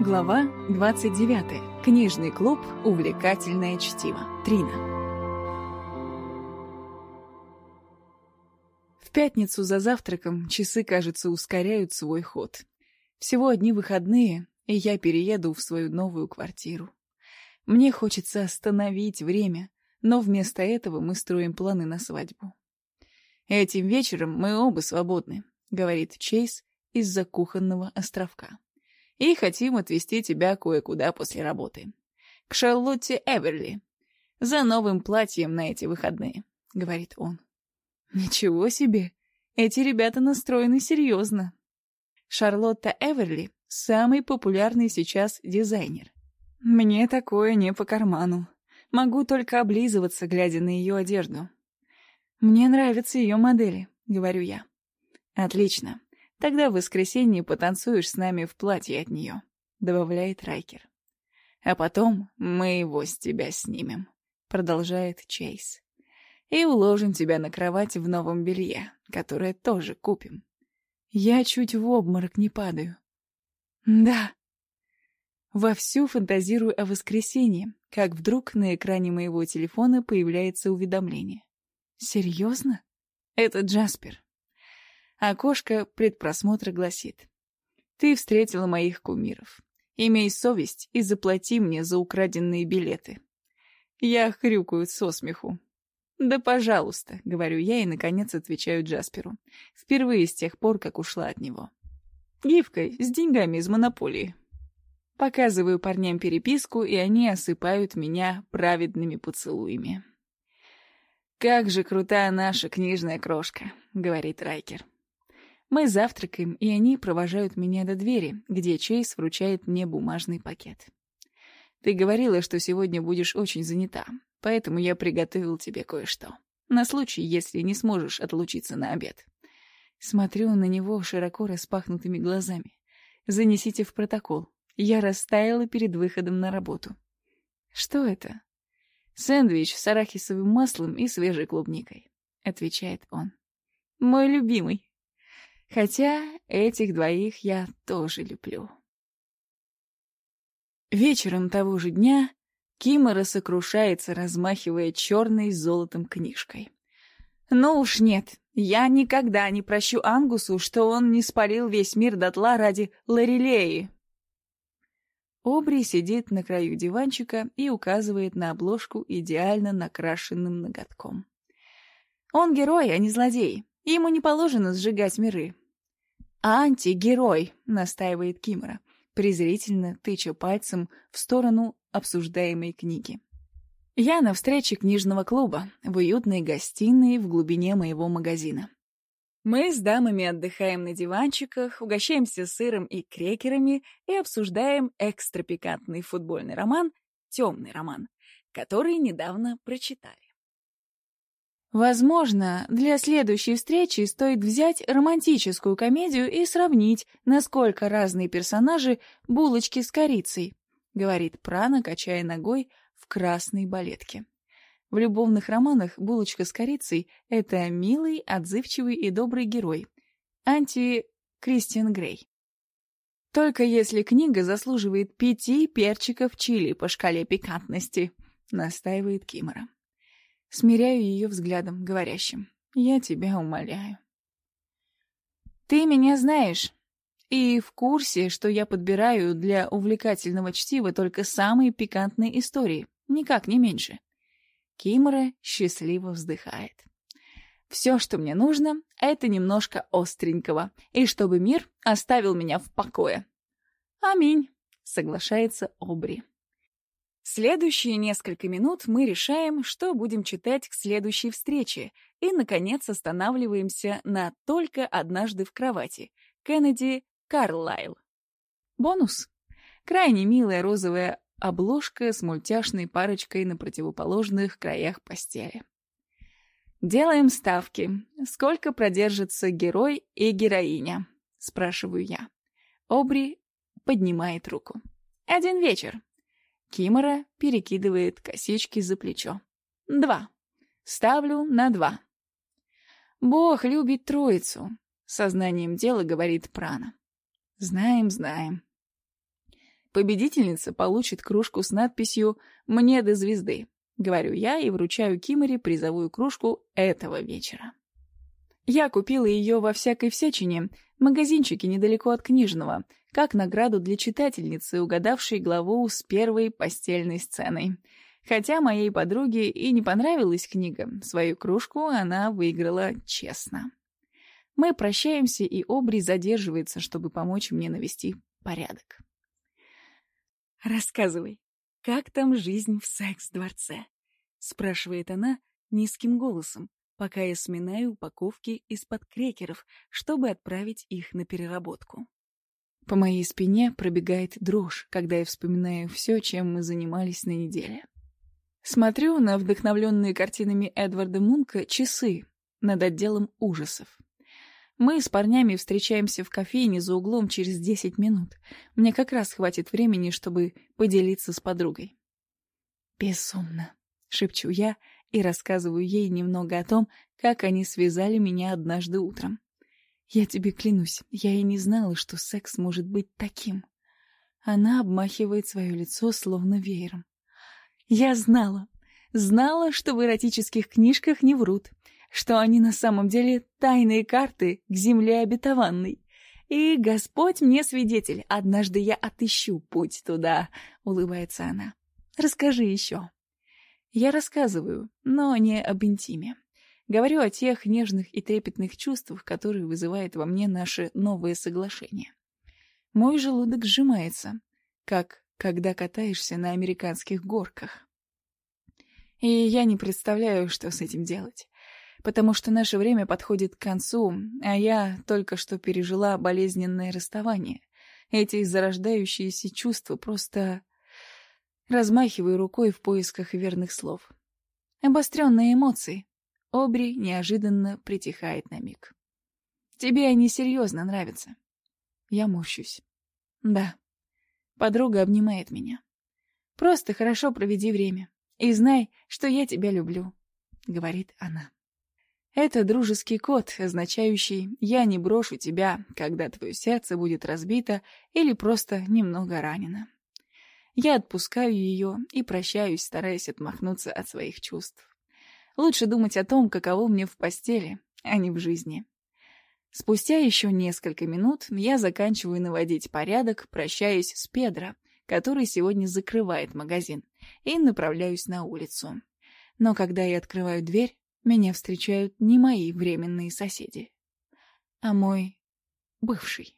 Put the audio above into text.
Глава 29. Книжный клуб «Увлекательное чтиво». Трина. В пятницу за завтраком часы, кажется, ускоряют свой ход. Всего одни выходные, и я перееду в свою новую квартиру. Мне хочется остановить время, но вместо этого мы строим планы на свадьбу. «Этим вечером мы оба свободны», — говорит Чейз из-за кухонного островка и хотим отвезти тебя кое-куда после работы. К Шарлотте Эверли. За новым платьем на эти выходные», — говорит он. «Ничего себе! Эти ребята настроены серьезно». Шарлотта Эверли — самый популярный сейчас дизайнер. Мне такое не по карману. Могу только облизываться, глядя на ее одежду. «Мне нравятся ее модели», — говорю я. «Отлично. Тогда в воскресенье потанцуешь с нами в платье от нее», — добавляет Райкер. «А потом мы его с тебя снимем», — продолжает Чейз. «И уложим тебя на кровать в новом белье, которое тоже купим». Я чуть в обморок не падаю. «Да». Вовсю фантазирую о воскресенье, как вдруг на экране моего телефона появляется уведомление. «Серьезно? Это Джаспер». Окошко предпросмотра гласит. «Ты встретила моих кумиров. Имей совесть и заплати мне за украденные билеты». Я хрюкаю со смеху. «Да пожалуйста», — говорю я и, наконец, отвечаю Джасперу. Впервые с тех пор, как ушла от него. Гифкой, с деньгами из монополии. Показываю парням переписку, и они осыпают меня праведными поцелуями. «Как же крутая наша книжная крошка», — говорит Райкер. Мы завтракаем, и они провожают меня до двери, где Чейз вручает мне бумажный пакет. «Ты говорила, что сегодня будешь очень занята, поэтому я приготовил тебе кое-что. На случай, если не сможешь отлучиться на обед». Смотрю на него широко распахнутыми глазами. «Занесите в протокол. Я растаяла перед выходом на работу». «Что это?» «Сэндвич с арахисовым маслом и свежей клубникой», — отвечает он. «Мой любимый». Хотя этих двоих я тоже люблю. Вечером того же дня Кимора сокрушается, размахивая черной с золотом книжкой. «Ну уж нет, я никогда не прощу Ангусу, что он не спалил весь мир дотла ради Лорелеи». Обри сидит на краю диванчика и указывает на обложку идеально накрашенным ноготком. «Он герой, а не злодей. Ему не положено сжигать миры. «Антигерой», — настаивает Кимора, презрительно тыча пальцем в сторону обсуждаемой книги. Я на встрече книжного клуба, в уютной гостиной в глубине моего магазина. Мы с дамами отдыхаем на диванчиках, угощаемся сыром и крекерами и обсуждаем экстрапикантный футбольный роман «Темный роман», который недавно прочитали. Возможно, для следующей встречи стоит взять романтическую комедию и сравнить, насколько разные персонажи булочки с корицей, говорит Прана, качая ногой в красной балетке. В любовных романах булочка с корицей — это милый, отзывчивый и добрый герой. Анти-Кристиан Грей. Только если книга заслуживает пяти перчиков чили по шкале пикантности, настаивает Кимора. Смиряю ее взглядом, говорящим. «Я тебя умоляю». «Ты меня знаешь и в курсе, что я подбираю для увлекательного чтива только самые пикантные истории, никак не меньше». Кимора счастливо вздыхает. «Все, что мне нужно, это немножко остренького, и чтобы мир оставил меня в покое». «Аминь», — соглашается Обри. Следующие несколько минут мы решаем, что будем читать к следующей встрече, и, наконец, останавливаемся на «Только однажды в кровати» Кеннеди Карлайл. Бонус. Крайне милая розовая обложка с мультяшной парочкой на противоположных краях постели. «Делаем ставки. Сколько продержится герой и героиня?» — спрашиваю я. Обри поднимает руку. «Один вечер. Кимора перекидывает косички за плечо. Два. Ставлю на два. Бог любит троицу, сознанием дела говорит Прана. Знаем, знаем. Победительница получит кружку с надписью «Мне до звезды», говорю я и вручаю Киморе призовую кружку этого вечера. Я купила ее во всякой всячине, магазинчике недалеко от книжного, как награду для читательницы, угадавшей главу с первой постельной сценой. Хотя моей подруге и не понравилась книга, свою кружку она выиграла честно. Мы прощаемся, и Обри задерживается, чтобы помочь мне навести порядок. «Рассказывай, как там жизнь в секс-дворце?» — спрашивает она низким голосом, пока я сминаю упаковки из-под крекеров, чтобы отправить их на переработку. По моей спине пробегает дрожь, когда я вспоминаю все, чем мы занимались на неделе. Смотрю на вдохновленные картинами Эдварда Мунка часы над отделом ужасов. Мы с парнями встречаемся в кофейне за углом через 10 минут. Мне как раз хватит времени, чтобы поделиться с подругой. «Безумно», — шепчу я и рассказываю ей немного о том, как они связали меня однажды утром. Я тебе клянусь, я и не знала, что секс может быть таким. Она обмахивает свое лицо словно веером. Я знала. Знала, что в эротических книжках не врут, что они на самом деле тайные карты к земле обетованной. И Господь мне свидетель, однажды я отыщу путь туда, — улыбается она. Расскажи еще. Я рассказываю, но не об интиме. Говорю о тех нежных и трепетных чувствах, которые вызывает во мне наше новое соглашение. Мой желудок сжимается, как когда катаешься на американских горках. И я не представляю, что с этим делать, потому что наше время подходит к концу, а я только что пережила болезненное расставание. Эти зарождающиеся чувства просто... Размахиваю рукой в поисках верных слов. Обостренные эмоции, Обри неожиданно притихает на миг. «Тебе они серьезно нравятся». Я морщусь. «Да». Подруга обнимает меня. «Просто хорошо проведи время. И знай, что я тебя люблю», — говорит она. Это дружеский код, означающий «я не брошу тебя, когда твое сердце будет разбито или просто немного ранено». Я отпускаю ее и прощаюсь, стараясь отмахнуться от своих чувств. Лучше думать о том, каково мне в постели, а не в жизни. Спустя еще несколько минут я заканчиваю наводить порядок, прощаюсь с Педро, который сегодня закрывает магазин, и направляюсь на улицу. Но когда я открываю дверь, меня встречают не мои временные соседи, а мой бывший.